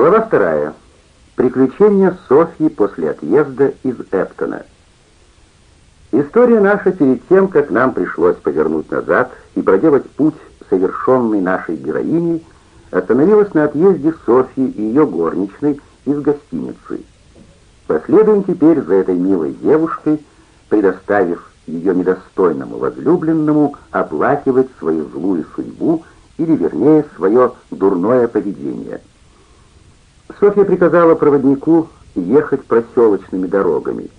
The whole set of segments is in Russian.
Глава вторая. Приключения Софьи после отъезда из Эптона. История наша перед тем, как нам пришлось повернуть назад и проделать путь, совершенный нашей героиней, остановилась на отъезде Софьи и ее горничной из гостиницы. Последуем теперь за этой милой девушкой, предоставив ее недостойному возлюбленному оплакивать свою злую судьбу или, вернее, свое дурное поведение – Софья приказала проводнику ехать проселочными дорогами.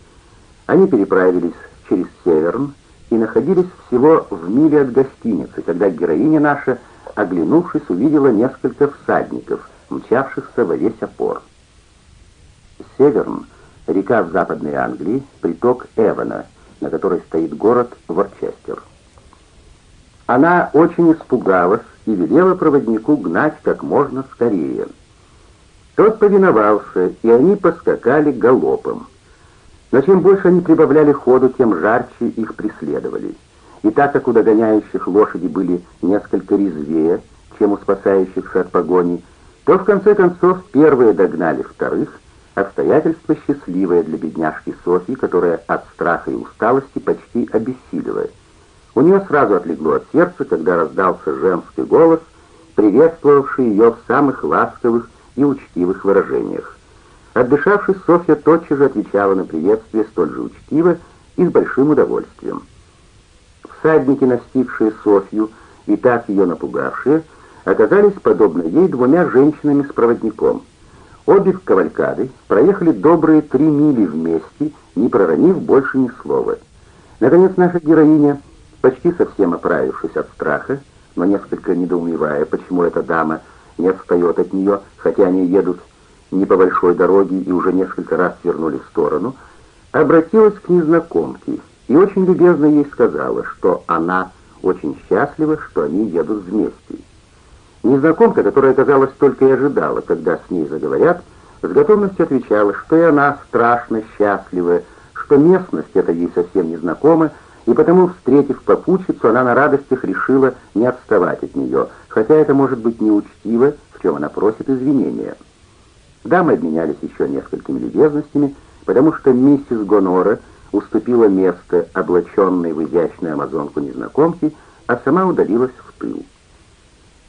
Они переправились через Северн и находились всего в миле от гостиницы, когда героиня наша, оглянувшись, увидела несколько всадников, мчавшихся во весь опор. Северн — река в Западной Англии, приток Эвана, на которой стоит город Ворчестер. Она очень испугалась и велела проводнику гнать как можно скорее — тот повиновался, и они поскакали галопом. Но чем больше они прибавляли ходу, тем жарче их преследовали. И так как у догоняющих лошади были несколько резвее, чем у спасающихся от погони, то в конце концов первые догнали вторых, обстоятельство счастливое для бедняжки Софьи, которая от страха и усталости почти обессилила. У нее сразу отлегло от сердца, когда раздался женский голос, приветствовавший ее в самых ласковых и учтивых выражениях. Отдышавшись, Софья тотчас же отвечала на приветствие столь же учтиво и с большим удовольствием. Всадники, настигшие Софью и так ее напугавшие, оказались, подобно ей, двумя женщинами с проводником. Обе в кавалькады проехали добрые три мили вместе, не проронив больше ни слова. Наконец наша героиня, почти совсем оправившись от страха, но несколько недоумевая, почему эта дама не отстает от нее, хотя они едут не по большой дороге и уже несколько раз свернули в сторону, обратилась к незнакомке и очень любезно ей сказала, что она очень счастлива, что они едут вместе. Незнакомка, которая, казалось, только и ожидала, когда с ней заговорят, с готовностью отвечала, что и она страшно счастлива, что местность эта ей совсем не знакома, и потому, встретив попутчицу, она на радостях решила не отставать от нее, хотя это может быть неучтиво, в чем она просит извинения. Дамы обменялись еще несколькими любезностями, потому что миссис Гонора уступила место облаченной в изящную амазонку незнакомки, а сама удалилась в тыл.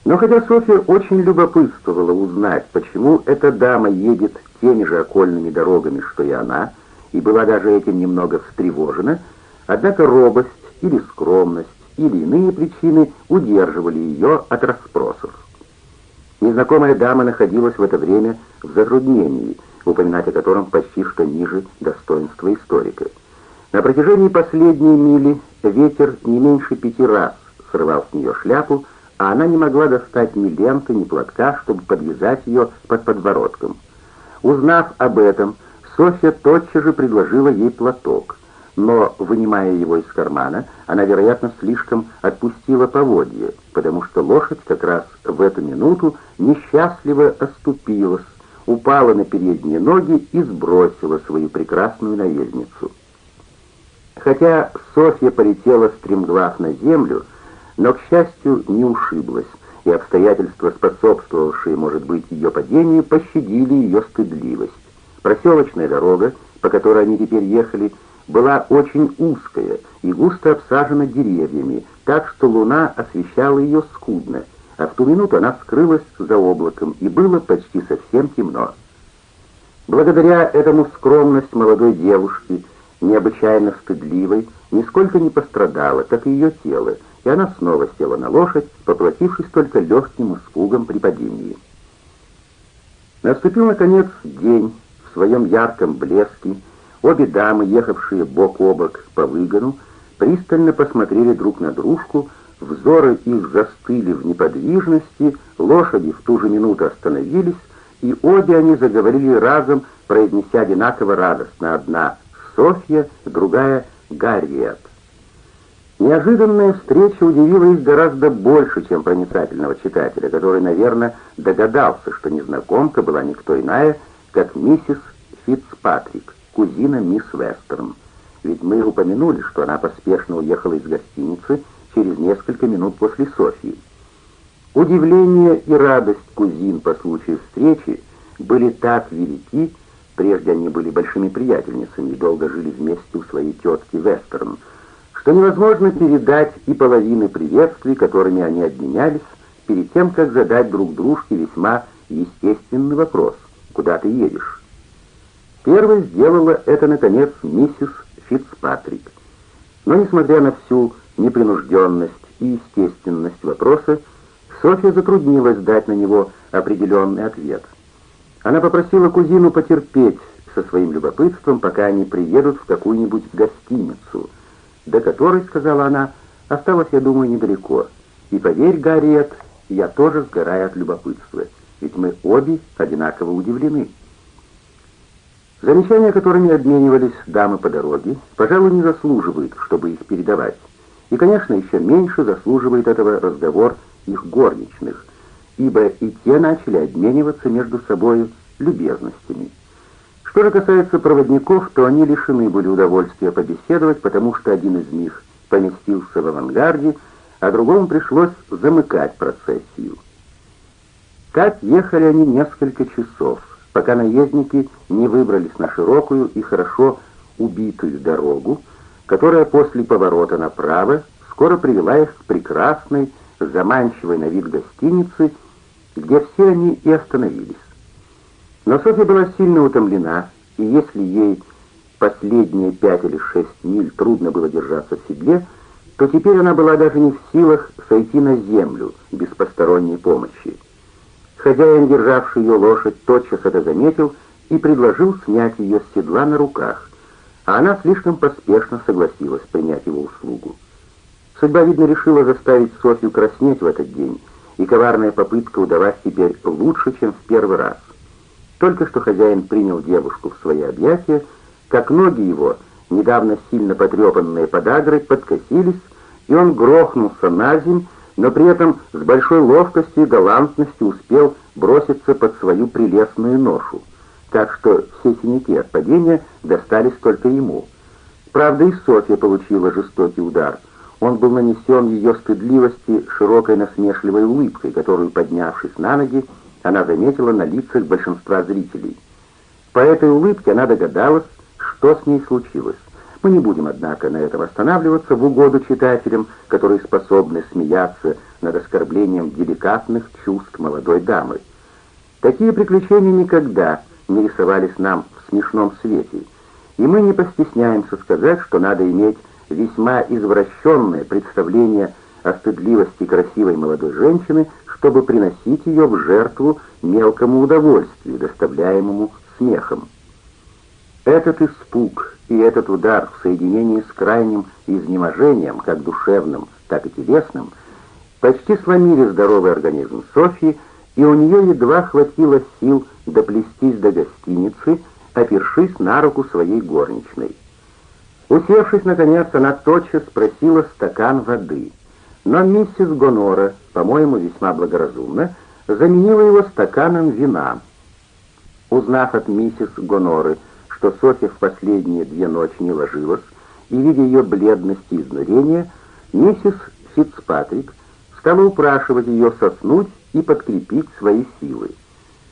Но хотя Софья очень любопытствовала узнать, почему эта дама едет теми же окольными дорогами, что и она, и была даже этим немного встревожена, Однако робость или скромность или иные причины удерживали ее от расспросов. Незнакомая дама находилась в это время в затруднении, упоминать о котором почти что ниже достоинства историка. На протяжении последней мили ветер не меньше пяти раз срывал с нее шляпу, а она не могла достать ни ленты, ни платка, чтобы подвязать ее под подбородком. Узнав об этом, Софья тотчас же предложила ей платок но, вынимая его из кармана, она, вероятно, слишком отпустила поводье, потому что лошадь как раз в эту минуту несчастливо оступилась, упала на передние ноги и сбросила свою прекрасную наездницу. Хотя Софья полетела стремглав на землю, но, к счастью, не ушиблась, и обстоятельства, способствовавшие, может быть, ее падению, пощадили ее стыдливость. Проселочная дорога, по которой они теперь ехали, была очень узкая и густо обсажена деревьями, так что луна освещала ее скудно, а в ту минуту она скрылась за облаком, и было почти совсем темно. Благодаря этому скромность молодой девушки, необычайно стыдливой, нисколько не пострадала, как и ее тело, и она снова села на лошадь, поплатившись только легким испугом при падении. Наступил, наконец, день в своем ярком блеске, Обе дамы, ехавшие бок о бок по выгону, пристально посмотрели друг на дружку, взоры их застыли в неподвижности, лошади в ту же минуту остановились, и обе они заговорили разом, произнеся одинаково радостно. Одна «Софья», другая «Гарриет». Неожиданная встреча удивила их гораздо больше, чем проницательного читателя, который, наверное, догадался, что незнакомка была никто иная, как миссис Фицпатрик кузина мисс Вестерн. Ведь мы упомянули, что она поспешно уехала из гостиницы через несколько минут после Софии. Удивление и радость кузин по случаю встречи были так велики, прежде они были большими приятельницами и долго жили вместе у своей тетки Вестерн, что невозможно передать и половины приветствий, которыми они обменялись, перед тем, как задать друг дружке весьма естественный вопрос «Куда ты едешь?». Первой сделала это, наконец, миссис Фицпатрик. Но, несмотря на всю непринужденность и естественность вопроса, Софья затруднилась дать на него определенный ответ. Она попросила кузину потерпеть со своим любопытством, пока они приедут в какую-нибудь гостиницу, до которой, сказала она, осталось, я думаю, недалеко. И поверь, Гарриет, я тоже сгораю от любопытства, ведь мы обе одинаково удивлены. Замечания, которыми обменивались дамы по дороге, пожалуй, не заслуживают, чтобы их передавать. И, конечно, еще меньше заслуживает этого разговор их горничных, ибо и те начали обмениваться между собой любезностями. Что же касается проводников, то они лишены были удовольствия побеседовать, потому что один из них поместился в авангарде, а другому пришлось замыкать процессию. Так ехали они несколько часов, пока наездники не выбрались на широкую и хорошо убитую дорогу, которая после поворота направо скоро привела их к прекрасной, заманчивой на вид гостинице, где все они и остановились. Но Софья была сильно утомлена, и если ей последние пять или шесть миль трудно было держаться в седле, то теперь она была даже не в силах сойти на землю без посторонней помощи. Хозяин, державший ее лошадь, тотчас это заметил и предложил снять ее с седла на руках, а она слишком поспешно согласилась принять его услугу. Судьба, видно, решила заставить Софью краснеть в этот день, и коварная попытка удалась теперь лучше, чем в первый раз. Только что хозяин принял девушку в свои объятия, как ноги его, недавно сильно потрепанные подагрой, подкосились, и он грохнулся на земь, но при этом с большой ловкостью и галантностью успел броситься под свою прелестную ношу, так что все синяки от падения достались только ему. Правда, и Софья получила жестокий удар — он был нанесен ее стыдливости широкой насмешливой улыбкой, которую, поднявшись на ноги, она заметила на лицах большинства зрителей. По этой улыбке она догадалась, что с ней случилось. Мы не будем, однако, на этом останавливаться в угоду читателям, которые способны смеяться над оскорблением деликатных чувств молодой дамы. Такие приключения никогда не рисовались нам в смешном свете, и мы не постесняемся сказать, что надо иметь весьма извращенное представление о стыдливости красивой молодой женщины, чтобы приносить ее в жертву мелкому удовольствию, доставляемому смехом. Этот испуг и этот удар в соединении с крайним изнеможением, как душевным, так и телесным, почти сломили здоровый организм Софьи, и у нее едва хватило сил доплестись до гостиницы, опершись на руку своей горничной. Усевшись, наконец, она тотчас спросила стакан воды. Но миссис Гонора, по-моему, весьма благоразумно, заменила его стаканом вина. Узнав от миссис Гоноры, что Софья в последние две ночи не ложилась, и видя ее бледность и изнурение, миссис Фицпатрик стала упрашивать ее соснуть и подкрепить свои силы.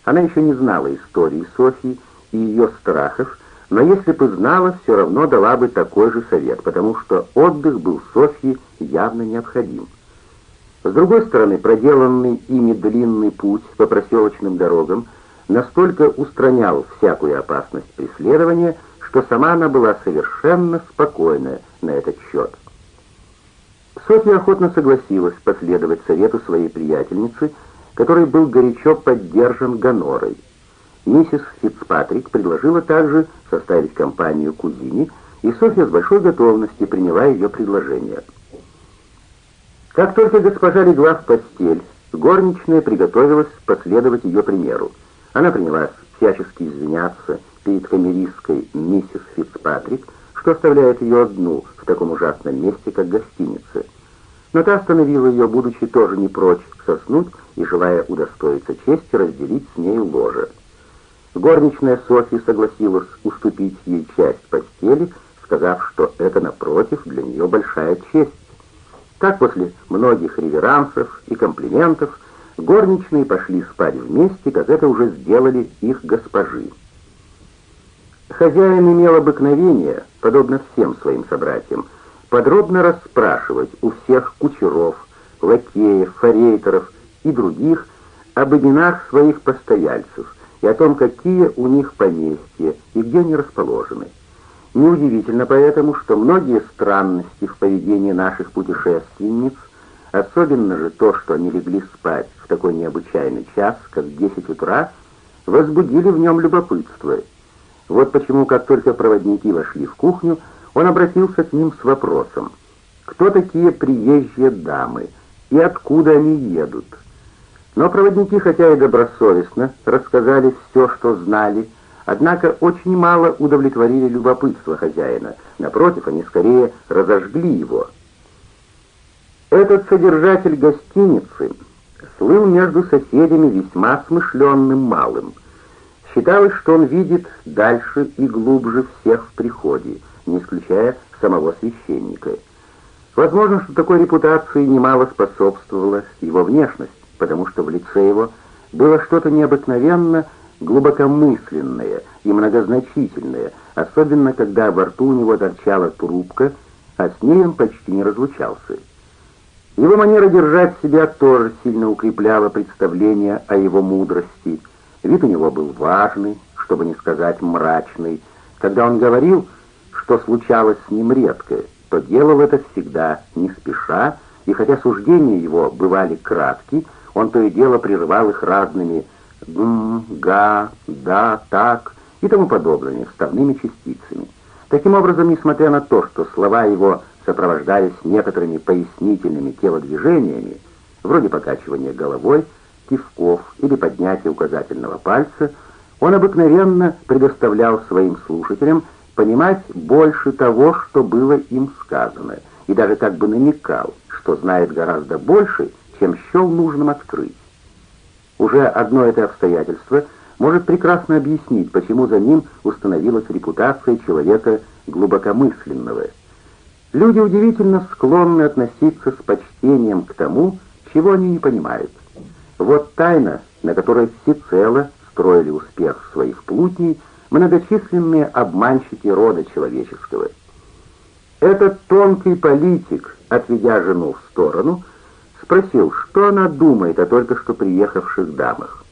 Она еще не знала истории Софьи и ее страхов, но если бы знала, все равно дала бы такой же совет, потому что отдых был Софье явно необходим. С другой стороны, проделанный ими длинный путь по проселочным дорогам настолько устранял всякую опасность преследования, что сама она была совершенно спокойна на этот счет. Софья охотно согласилась последовать совету своей приятельницы, который был горячо поддержан Гонорой. Миссис Фицпатрик предложила также составить компанию кузине, и Софья с большой готовностью приняла ее предложение. Как только госпожа легла в постель, горничная приготовилась последовать ее примеру. Она принялась всячески извиняться перед камеристкой миссис Фицпатрик, что оставляет ее одну в таком ужасном месте, как гостиница. Но та остановила ее, будучи тоже не прочь соснуть и желая удостоиться чести разделить с нею ложе. Горничная Софья согласилась уступить ей часть постели, сказав, что это, напротив, для нее большая честь. Так после многих реверансов и комплиментов Горничные пошли спать вместе, как это уже сделали их госпожи. Хозяин имел обыкновение, подобно всем своим собратьям, подробно расспрашивать у всех кучеров, лакеев, форейтеров и других об именах своих постояльцев и о том, какие у них поместья и где они расположены. Неудивительно поэтому, что многие странности в поведении наших путешественниц, особенно же то, что они легли спать в такой необычайный час, как 10 утра, возбудили в нем любопытство. Вот почему, как только проводники вошли в кухню, он обратился к ним с вопросом, кто такие приезжие дамы и откуда они едут. Но проводники, хотя и добросовестно, рассказали все, что знали, Однако очень мало удовлетворили любопытство хозяина. Напротив, они скорее разожгли его. Этот содержатель гостиницы слыл между соседями весьма смышленным малым. Считалось, что он видит дальше и глубже всех в приходе, не исключая самого священника. Возможно, что такой репутации немало способствовала его внешность, потому что в лице его было что-то необыкновенно глубокомысленное и многозначительное, особенно когда во рту у него торчала трубка, а с ней он почти не разлучался. Его манера держать себя тоже сильно укрепляла представление о его мудрости. Вид у него был важный, чтобы не сказать мрачный. Когда он говорил, что случалось с ним редко, то делал это всегда не спеша, и хотя суждения его бывали кратки, он то и дело прерывал их разными «гм», «га», «да», «так» и тому подобными вставными частицами. Таким образом, несмотря на то, что слова его сопровождались некоторыми пояснительными телодвижениями, вроде покачивания головой, кивков или поднятия указательного пальца, он обыкновенно предоставлял своим слушателям понимать больше того, что было им сказано, и даже как бы намекал, что знает гораздо больше, чем счел нужным открыть. Уже одно это обстоятельство может прекрасно объяснить, почему за ним установилась репутация человека глубокомысленного. Люди удивительно склонны относиться с почтением к тому, чего они не понимают. Вот тайна, на которой всецело строили успех своих плутней многочисленные обманщики рода человеческого. Этот тонкий политик, отведя жену в сторону, спросил, что она думает о только что приехавших дамах.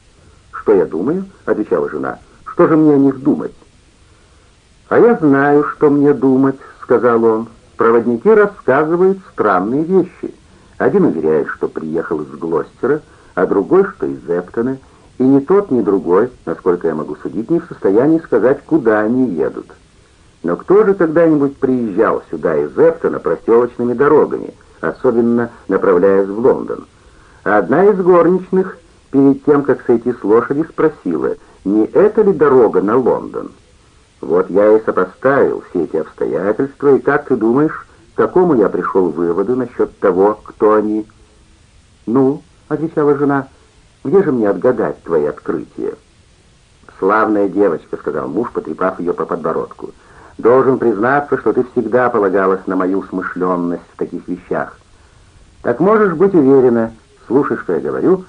«Что я думаю?» — отвечала жена. «Что же мне о них думать?» «А я знаю, что мне думать», — сказал он. «Проводники рассказывают странные вещи. Один уверяет, что приехал из Глостера, а другой, что из Эптона, и ни тот, ни другой, насколько я могу судить, не в состоянии сказать, куда они едут. Но кто же когда-нибудь приезжал сюда из Эптона проселочными дорогами?» особенно направляясь в Лондон. одна из горничных, перед тем, как сойти с лошади, спросила, не это ли дорога на Лондон? Вот я и сопоставил все эти обстоятельства, и как ты думаешь, к какому я пришел выводу насчет того, кто они? «Ну», — отвечала жена, — «где же мне отгадать твои открытия?» «Славная девочка», — сказал муж, потрепав ее по подбородку, — Должен признаться, что ты всегда полагалась на мою смышленность в таких вещах. Так можешь быть уверена, слушай, что я говорю,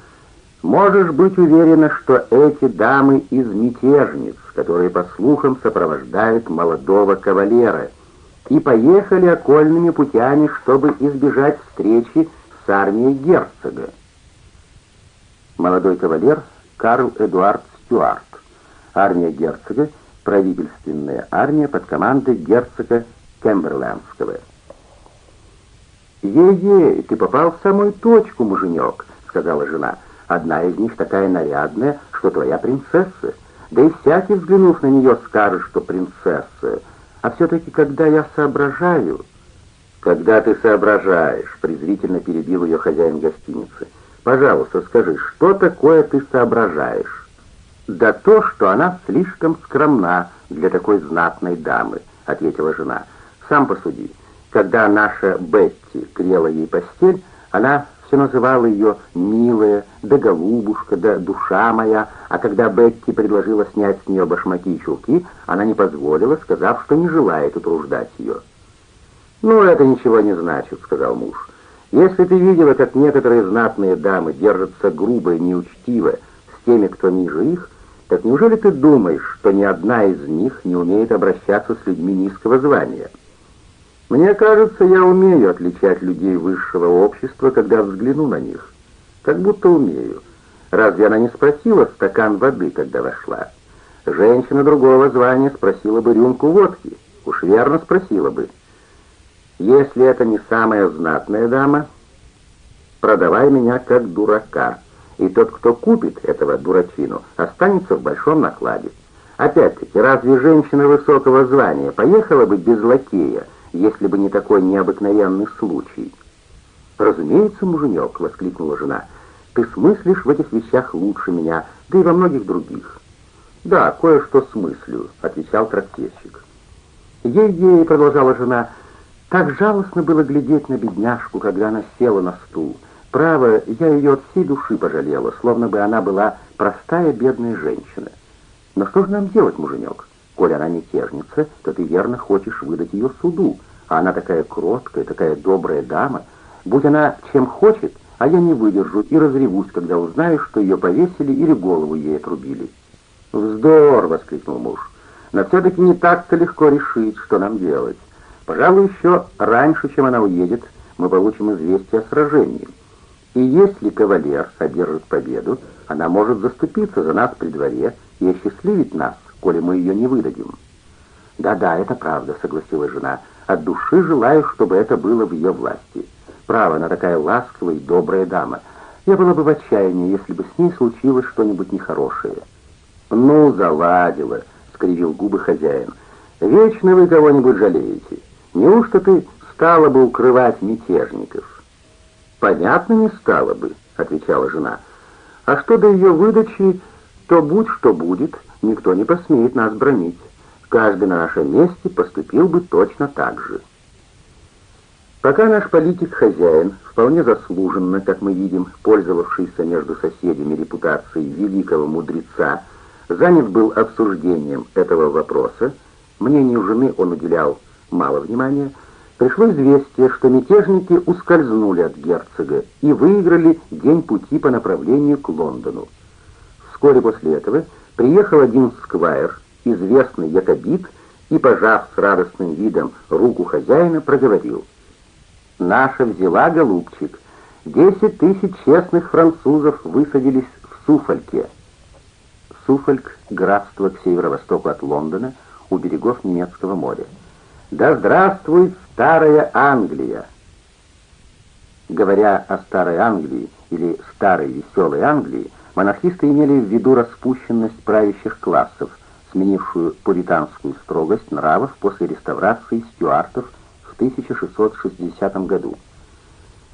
можешь быть уверена, что эти дамы из мятежниц, которые, по слухам, сопровождают молодого кавалера, и поехали окольными путями, чтобы избежать встречи с армией герцога. Молодой кавалер Карл Эдуард Стюарт. Армия герцога правительственная армия под командой герцога Кемберлендского. «Ей-ей, ты попал в самую точку, муженек», — сказала жена. «Одна из них такая нарядная, что твоя принцесса. Да и всякий, взглянув на нее, скажет, что принцесса. А все-таки, когда я соображаю...» «Когда ты соображаешь», — презрительно перебил ее хозяин гостиницы. «Пожалуйста, скажи, что такое ты соображаешь?» «Да то, что она слишком скромна для такой знатной дамы», — ответила жена. «Сам посуди. Когда наша Бетти грела ей постель, она все называла ее «милая», да «голубушка», да «душа моя», а когда Бетти предложила снять с нее башмаки и чулки, она не позволила, сказав, что не желает утруждать ее. «Ну, это ничего не значит», — сказал муж. Если ты видела, как некоторые знатные дамы держатся грубо и неучтиво с теми, кто ниже их, так неужели ты думаешь, что ни одна из них не умеет обращаться с людьми низкого звания? Мне кажется, я умею отличать людей высшего общества, когда взгляну на них. Как будто умею. Разве она не спросила стакан воды, когда вошла? Женщина другого звания спросила бы рюмку водки. Уж верно спросила бы. Если это не самая знатная дама, продавай меня как дурака, и тот, кто купит этого дурачину, останется в большом накладе. Опять-таки, разве женщина высокого звания поехала бы без лакея, если бы не такой необыкновенный случай? «Разумеется, муженек», — воскликнула жена, — «ты смыслишь в этих вещах лучше меня, да и во многих других». «Да, кое-что смыслю», — отвечал трактирщик. «Ей-ей», — продолжала жена, — так жалостно было глядеть на бедняжку, когда она села на стул. Право, я ее от всей души пожалела, словно бы она была простая бедная женщина. Но что же нам делать, муженек? Коль она мятежница, то ты верно хочешь выдать ее суду, а она такая кроткая, такая добрая дама. Будь она чем хочет, а я не выдержу и разревусь, когда узнаю, что ее повесили или голову ей отрубили. «Вздор!» — воскликнул муж. «Но все-таки не так-то легко решить, что нам делать. Пожалуй, еще раньше, чем она уедет, мы получим известие о сражении. И если кавалер одержит победу, она может заступиться за нас при дворе и осчастливить нас, коли мы ее не выдадим. «Да-да, это правда», — согласилась жена. «От души желаю, чтобы это было в ее власти. Право, она такая ласковая и добрая дама. Я была бы в отчаянии, если бы с ней случилось что-нибудь нехорошее». «Ну, заладила», — скривил губы хозяин. «Вечно вы кого-нибудь жалеете». Неужто ты стала бы укрывать мятежников? Понятно не стала бы, отвечала жена. А что до ее выдачи, то будь что будет, никто не посмеет нас бронить. Каждый на нашем месте поступил бы точно так же. Пока наш политик-хозяин, вполне заслуженно, как мы видим, пользовавшийся между соседями репутацией великого мудреца, занят был обсуждением этого вопроса, мнению жены он уделял мало внимания, пришло известие, что мятежники ускользнули от герцога и выиграли день пути по направлению к Лондону. Вскоре после этого приехал один сквайр, известный якобит, и, пожав с радостным видом руку хозяина, проговорил. «Наша взяла, голубчик, десять тысяч честных французов высадились в Суфольке». Суфольк — графство к северо-востоку от Лондона, у берегов Немецкого моря. Да здравствует старая Англия! Говоря о старой Англии или старой веселой Англии, монархисты имели в виду распущенность правящих классов, сменившую пуританскую строгость нравов после реставрации стюартов в 1660 году.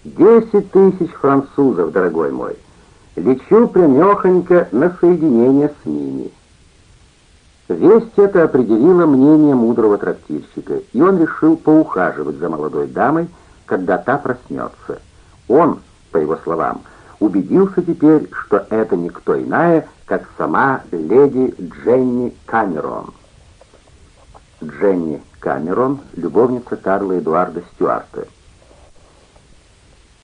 «Десять тысяч французов, дорогой мой! Лечу прямехонько на соединение с ними!» Весть эта определила мнение мудрого трактирщика, и он решил поухаживать за молодой дамой, когда та проснется. Он, по его словам, убедился теперь, что это никто иная, как сама леди Дженни Камерон. Дженни Камерон, любовница Карла Эдуарда Стюарта.